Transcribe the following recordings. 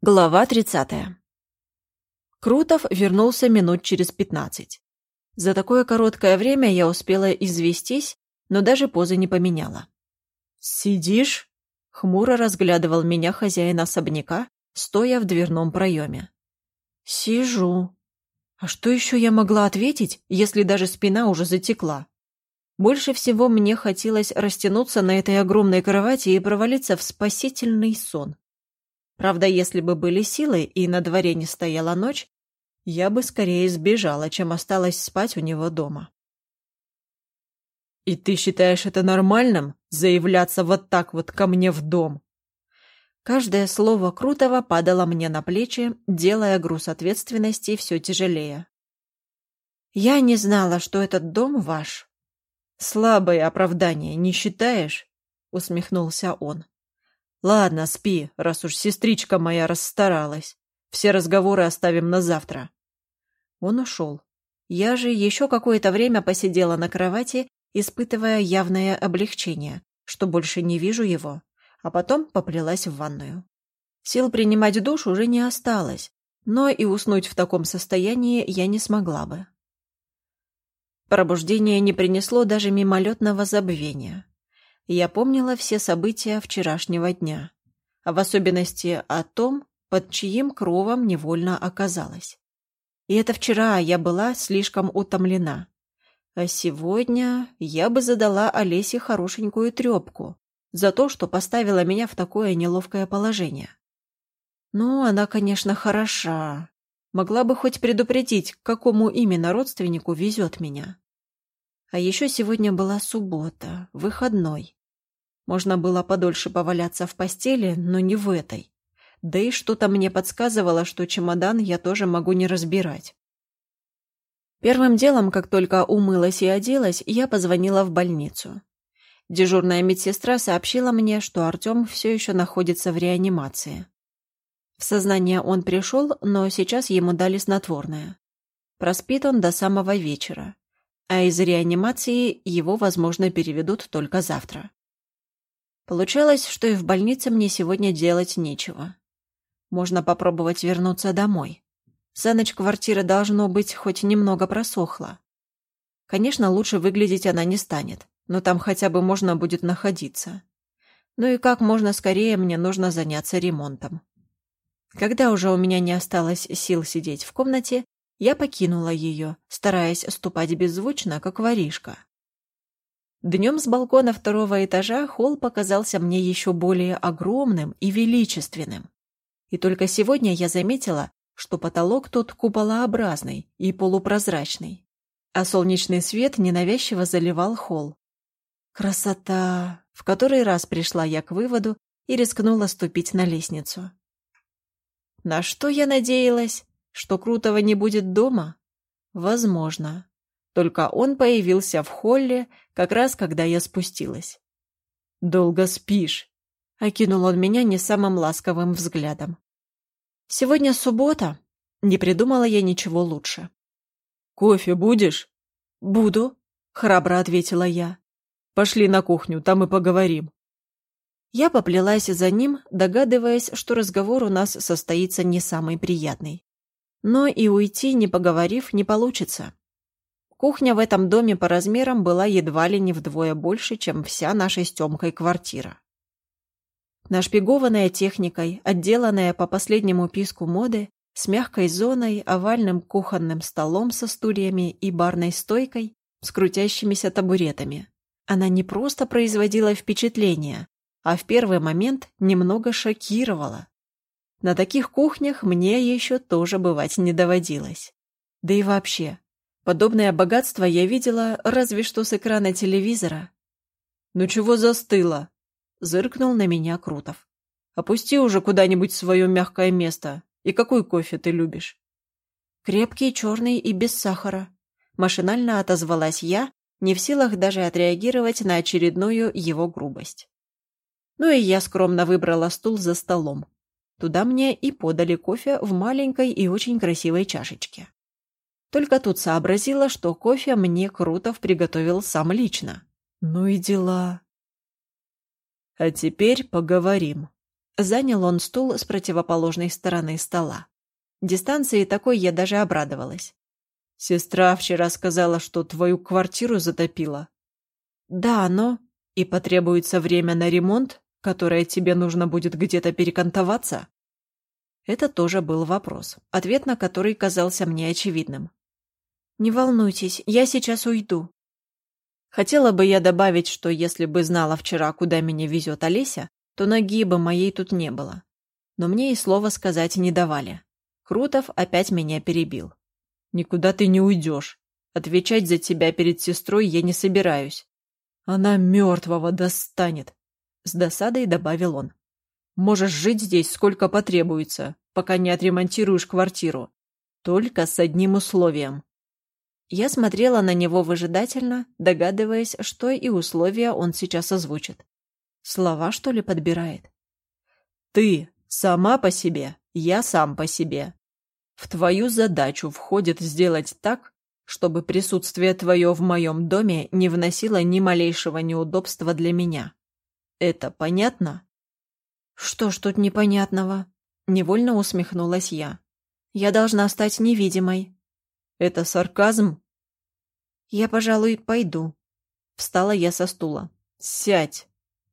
Глава 30. Крутов вернулся минут через пятнадцать. За такое короткое время я успела известись, но даже позы не поменяла. «Сидишь?» — хмуро разглядывал меня хозяин особняка, стоя в дверном проеме. «Сижу. А что еще я могла ответить, если даже спина уже затекла?» Больше всего мне хотелось растянуться на этой огромной кровати и провалиться в спасительный сон. Правда, если бы были силы и на дворе не стояла ночь, я бы скорее сбежала, чем осталась спать у него дома. «И ты считаешь это нормальным, заявляться вот так вот ко мне в дом?» Каждое слово Крутого падало мне на плечи, делая груз ответственности все тяжелее. «Я не знала, что этот дом ваш». «Слабое оправдание, не считаешь?» — усмехнулся он. Ладно, спи, раз уж сестричка моя расстаралась. Все разговоры оставим на завтра. Он ушел. Я же еще какое-то время посидела на кровати, испытывая явное облегчение, что больше не вижу его, а потом поплелась в ванную. Сил принимать душ уже не осталось, но и уснуть в таком состоянии я не смогла бы. Пробуждение не принесло даже мимолетного забвения. Я помнила все события вчерашнего дня, в особенности о том, под чьим кровом невольно оказалась. И это вчера я была слишком утомлена. А сегодня я бы задала Олесе хорошенькую трепку за то, что поставила меня в такое неловкое положение. Ну, она, конечно, хороша. Могла бы хоть предупредить, к какому именно родственнику везет меня. А еще сегодня была суббота, выходной. Можно было подольше поваляться в постели, но не в этой. Да и что-то мне подсказывало, что чемодан я тоже могу не разбирать. Первым делом, как только умылась и оделась, я позвонила в больницу. Дежурная медсестра сообщила мне, что Артем все еще находится в реанимации. В сознание он пришел, но сейчас ему дали снотворное. Проспит он до самого вечера, а из реанимации его, возможно, переведут только завтра. Получалось, что и в больнице мне сегодня делать нечего. Можно попробовать вернуться домой. За ночь квартира, должно быть, хоть немного просохла. Конечно, лучше выглядеть она не станет, но там хотя бы можно будет находиться. Ну и как можно скорее мне нужно заняться ремонтом. Когда уже у меня не осталось сил сидеть в комнате, я покинула ее, стараясь ступать беззвучно, как воришка. Днем с балкона второго этажа холл показался мне еще более огромным и величественным. И только сегодня я заметила, что потолок тут куполообразный и полупрозрачный, а солнечный свет ненавязчиво заливал холл. Красота! В который раз пришла я к выводу и рискнула ступить на лестницу. На что я надеялась? Что Крутого не будет дома? Возможно. Только он появился в холле, как раз когда я спустилась. «Долго спишь?» — окинул он меня не самым ласковым взглядом. «Сегодня суббота. Не придумала я ничего лучше». «Кофе будешь?» «Буду», — храбро ответила я. «Пошли на кухню, там и поговорим». Я поплелась за ним, догадываясь, что разговор у нас состоится не самый приятный. Но и уйти, не поговорив, не получится. Кухня в этом доме по размерам была едва ли не вдвое больше, чем вся наша с Тёмкой квартира. Нашпигованная техникой, отделанная по последнему писку моды, с мягкой зоной, овальным кухонным столом со стульями и барной стойкой с крутящимися табуретами. Она не просто производила впечатление, а в первый момент немного шокировала. На таких кухнях мне еще тоже бывать не доводилось. Да и вообще, Подобное богатство я видела разве что с экрана телевизора. «Ну чего застыло?» — зыркнул на меня Крутов. «Опусти уже куда-нибудь свое мягкое место. И какой кофе ты любишь?» «Крепкий, черный и без сахара», — машинально отозвалась я, не в силах даже отреагировать на очередную его грубость. Ну и я скромно выбрала стул за столом. Туда мне и подали кофе в маленькой и очень красивой чашечке. Только тут сообразила, что кофе мне Крутов приготовил сам лично. Ну и дела. А теперь поговорим. Занял он стул с противоположной стороны стола. Дистанции такой я даже обрадовалась. «Сестра вчера сказала, что твою квартиру затопило». «Да, но...» «И потребуется время на ремонт, которое тебе нужно будет где-то перекантоваться?» Это тоже был вопрос, ответ на который казался мне очевидным. «Не волнуйтесь, я сейчас уйду». Хотела бы я добавить, что если бы знала вчера, куда меня везет Олеся, то ноги бы моей тут не было. Но мне и слова сказать не давали. Крутов опять меня перебил. «Никуда ты не уйдешь. Отвечать за тебя перед сестрой я не собираюсь. Она мертвого достанет», — с досадой добавил он. «Можешь жить здесь сколько потребуется, пока не отремонтируешь квартиру. Только с одним условием». Я смотрела на него выжидательно, догадываясь, что и условия он сейчас озвучит. Слова, что ли, подбирает? «Ты сама по себе, я сам по себе. В твою задачу входит сделать так, чтобы присутствие твое в моем доме не вносило ни малейшего неудобства для меня. Это понятно?» «Что ж тут непонятного?» — невольно усмехнулась я. «Я должна стать невидимой». «Это сарказм?» «Я, пожалуй, пойду». Встала я со стула. «Сядь!»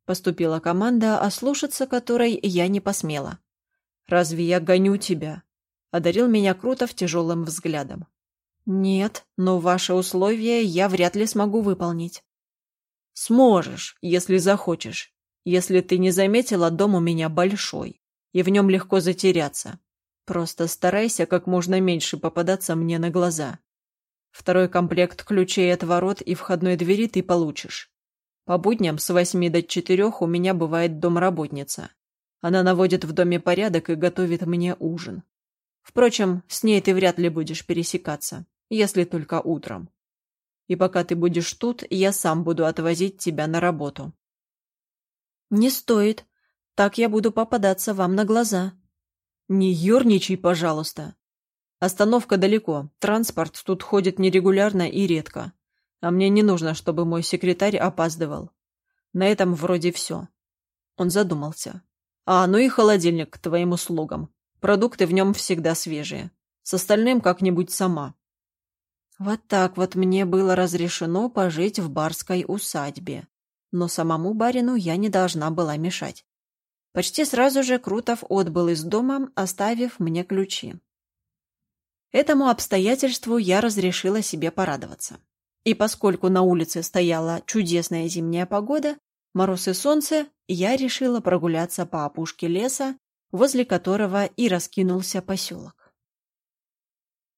Поступила команда, ослушаться которой я не посмела. «Разве я гоню тебя?» Одарил меня Крутов тяжелым взглядом. «Нет, но ваши условия я вряд ли смогу выполнить». «Сможешь, если захочешь. Если ты не заметила, дом у меня большой, и в нем легко затеряться. Просто старайся как можно меньше попадаться мне на глаза. Второй комплект ключей от ворот и входной двери ты получишь. По будням с восьми до четырех у меня бывает домработница. Она наводит в доме порядок и готовит мне ужин. Впрочем, с ней ты вряд ли будешь пересекаться, если только утром. И пока ты будешь тут, я сам буду отвозить тебя на работу. Не стоит. Так я буду попадаться вам на глаза. Не ерничай, пожалуйста. Остановка далеко, транспорт тут ходит нерегулярно и редко. А мне не нужно, чтобы мой секретарь опаздывал. На этом вроде все. Он задумался. А, ну и холодильник к твоим услугам. Продукты в нем всегда свежие. С остальным как-нибудь сама. Вот так вот мне было разрешено пожить в барской усадьбе. Но самому барину я не должна была мешать. Почти сразу же Крутов отбыл из дома, оставив мне ключи. Этому обстоятельству я разрешила себе порадоваться. И поскольку на улице стояла чудесная зимняя погода, мороз и солнце, я решила прогуляться по опушке леса, возле которого и раскинулся поселок.